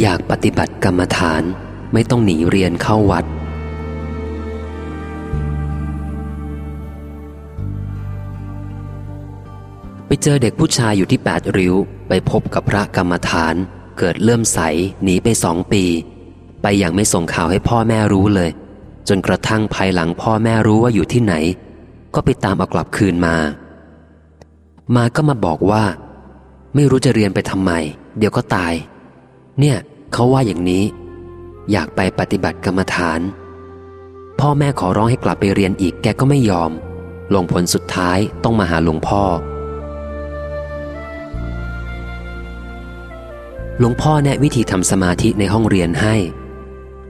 อยากปฏิบัติกรรมฐานไม่ต้องหนีเรียนเข้าวัด ไปเจอเด็กผู้ชายอยู่ที่แปดริ้ว ไปพบกับพระกรรมฐาน เกิดเลื่อมใสหนีไปสองปี ไปอย่างไม่ส่งข่าวให้พ่อแม่รู้เลย จนกระทั่งภายหลังพ่อแม่รู้ว่าอยู่ที่ไหน ก็ไปตามเอากลับคืนมา มาก็มาบอกว่า ไม่รู้จะเรียนไปทำไม เดี๋ยวก็ตาย เนี่ยเขาว่าอย่างนี้ อยากไปปฏิบัติกรรมฐาน พ่อแม่ขอร้องให้กลับไปเรียนอีกแกก็ไม่ยอม ลงผลสุดท้ายต้องมาหาหลวงพ่อ หลวงพ่อแนะวิธีทำสมาธิในห้องเรียนให้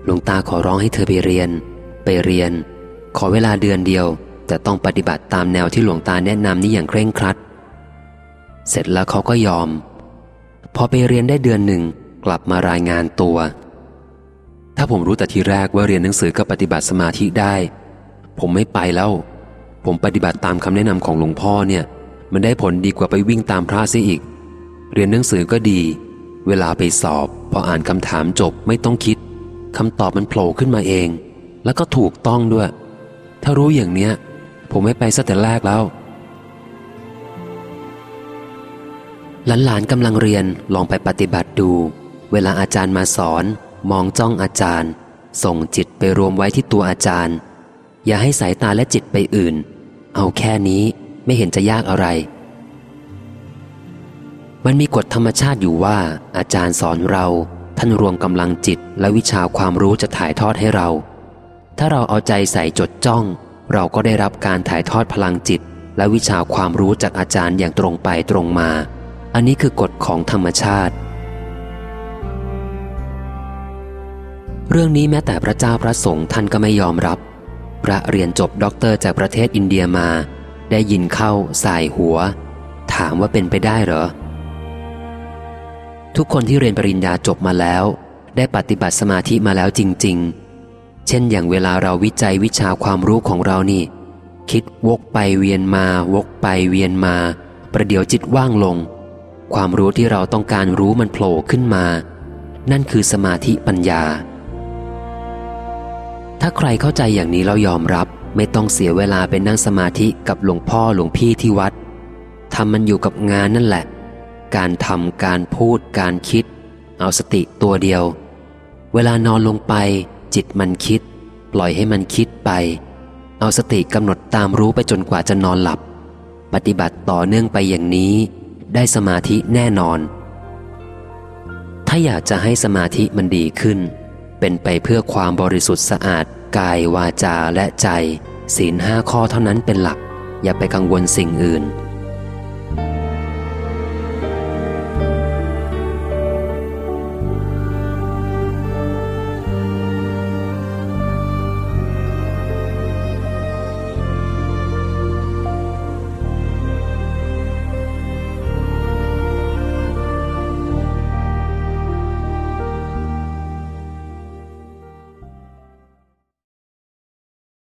หลวงตาขอร้องให้เธอไปเรียน ไปเรียน ขอเวลาเดือนเดียวแต่ต้องปฏิบัติตามแนวที่หลวงตาแนะนำนี้อย่างเคร่งครัด เสร็จแล้วเขาก็ยอม พอไปเรียนได้เดือนหนึ่ง กลับมารายงานตัว ถ้าผมรู้แต่ทีแรกว่าเรียนหนังสือกับปฏิบัติสมาธิได้ ผมไม่ไปแล้ว ผมปฏิบัติตามคำแนะนำของหลวงพ่อเนี่ย มันได้ผลดีกว่าไปวิ่งตามพระซิอีก เรียนหนังสือก็ดี เวลาไปสอบ พออ่านคำถามจบไม่ต้องคิดคำตอบมันโผล่ขึ้นมาเอง แล้วก็ถูกต้องด้วย ถ้ารู้อย่างเนี้ย ผมไม่ไปซะแต่แรกแล้วหลานๆกำลังเรียนลองไปปฏิบัติดู เวลาอาจารย์มาสอน มองจ้องอาจารย์ ส่งจิตไปรวมไว้ที่ตัวอาจารย์ อย่าให้สายตาและจิตไปอื่น เอาแค่นี้ไม่เห็นจะยากอะไร มันมีกฎธรรมชาติอยู่ว่า อาจารย์สอนเรา ท่านรวมกำลังจิตและวิชาความรู้จะถ่ายทอดให้เรา ถ้าเราเอาใจใส่จดจ้อง เราก็ได้รับการถ่ายทอดพลังจิต และวิชาความรู้จากอาจารย์อย่างตรงไปตรงมา อันนี้คือกฎของธรรมชาติ เรื่องนี้แม้แต่พระเจ้าพระสงฆ์ท่านก็ไม่ยอมรับ พระเรียนจบด็อกเตอร์จากประเทศอินเดียมา ได้ยินเข้าส่ายหัว ถามว่าเป็นไปได้เหรอ ทุกคนที่เรียนปริญญาจบมาแล้ว ได้ปฏิบัติสมาธิมาแล้วจริง ๆ เช่นอย่างเวลาเราวิจัยวิชาความรู้ของเรานี่ คิดวกไปเวียนมา วกไปเวียนมา ประเดี๋ยวจิตว่างลง ความรู้ที่เราต้องการรู้มันโผล่ขึ้นมา นั่นคือสมาธิปัญญา ถ้าใครเข้าใจอย่างนี้เรายอมรับ ไม่ต้องเสียเวลาไปนั่งสมาธิกับหลวงพ่อหลวงพี่ที่วัดทำมันอยู่กับงานนั่นแหละ การทำการพูด การคิด เอาสติตัวเดียว เวลานอนลงไป จิตมันคิด ปล่อยให้มันคิดไป เอาสติกำหนดตามรู้ไปจนกว่าจะนอนหลับ ปฏิบัติต่อเนื่องไปอย่างนี้ ได้สมาธิแน่นอน ถ้าอยากจะให้สมาธิมันดีขึ้น เป็นไปเพื่อความบริสุทธิ์สะอาด กายวาจาและใจ ศีลห้าข้อเท่านั้นเป็นหลัก อย่าไปกังวลสิ่งอื่น